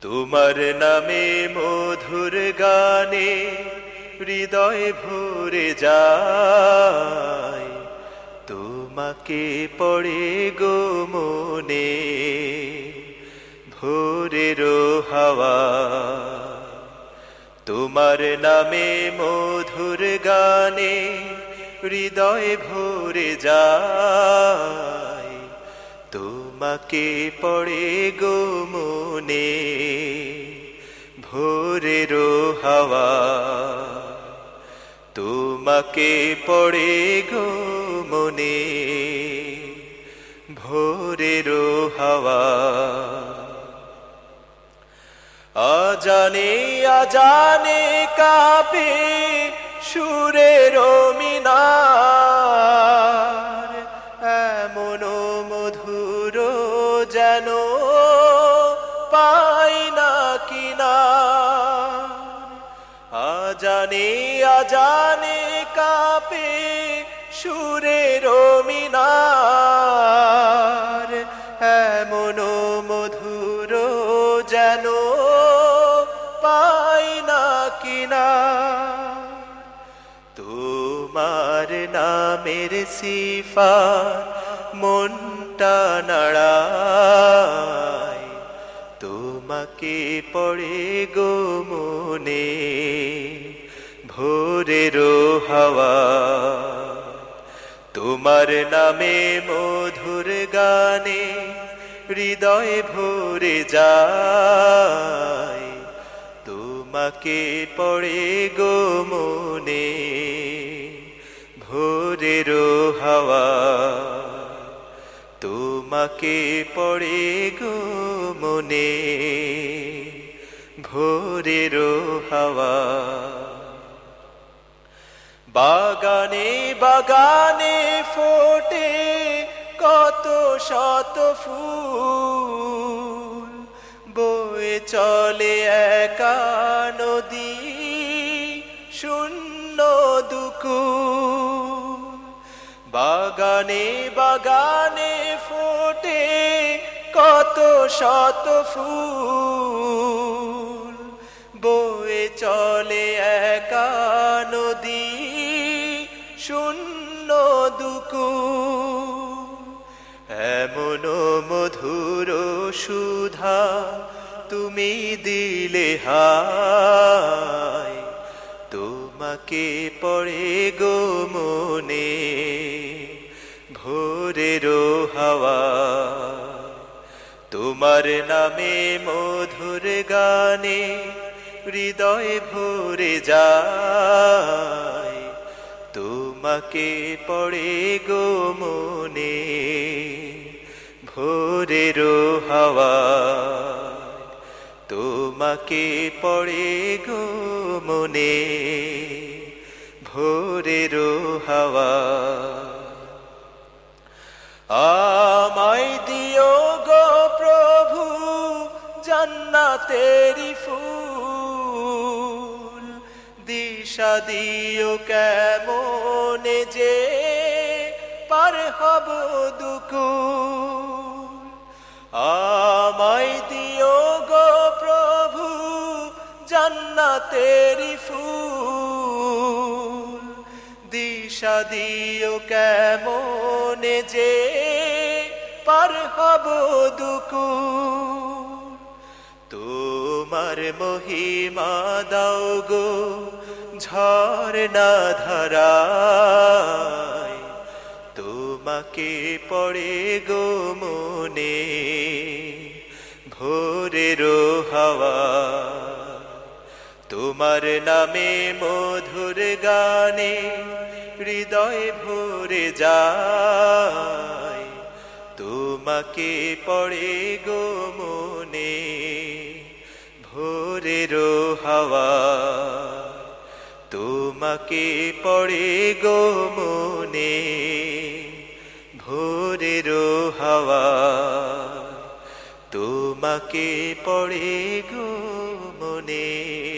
তোমার নামে মধুর গানে হৃদয় ভরে যায়। তোমাকে পড়ে গো মনে ভোরের হাওয়া তোমার নামে মধুর গানে হৃদয় ভরে যায়। তোমাকে পড়ে গো মনে, ভোরের হাওয়া। তোমাকে পড়ে গো মনে, ভোরের হাওয়া। আজানে আজানে কাপে সুরের মিনার আজানে আজানে কাপে সুরের মিনার এমন মধুর যেন পাই না কিনা। তোমার নামের সিফা মনটা নাড়ায় তোমাকে পড়ে গো মনে? ভোরের হাওয়া, তোমার নামে মধুর গানে হৃদয় ভরে যায়। তোমাকে পড়ে গো মনে, ভোরের হাওয়া তোমাকে পড়ে গো মনে, ভোরের হাওয়া। বাগানে বাগানে ফোটে কত শত ফুল, বয়ে চলে একা নদী, শূন্য বাগানে বাগানে ফোটে কত শত ফুল। বয়ে চলে একা নদী, শূন্য দুকু এমন মধুর সুধা তুমি দিলে হায়। তোমাকে পড়ে গো মনে ভোরের হাওয়া তোমার নামে মধুর গানে হৃদয় ভরে যায়। তোমাকে পড়ে গো মনে ভোরের হাওয়া তোমাকে পড়ে গো মনে ভোরের হাওয়া আমায় দিও গো প্রভু জান্নাতেরি ফুল। দিশা দিও কেমন যে পার হব দুকুল। আমায় দিও গো প্রভু জান্নাতেরি দিশা কেমন যে পার হব দুকুল তোমার মহিমা দাও গো ঝর্ণা ধারায়। তোমাকে পড়ে গো মনে ভোরের হাওয়া। তোমার নামে মধুর গানে হৃদয় ভরে যায়। তোমাকে পড়ে গো মনে ভোরের হাওয়া। তোমাকে পড়ে গো মনে ভোরের হাওয়া। তোমাকে পড়ে গো মনে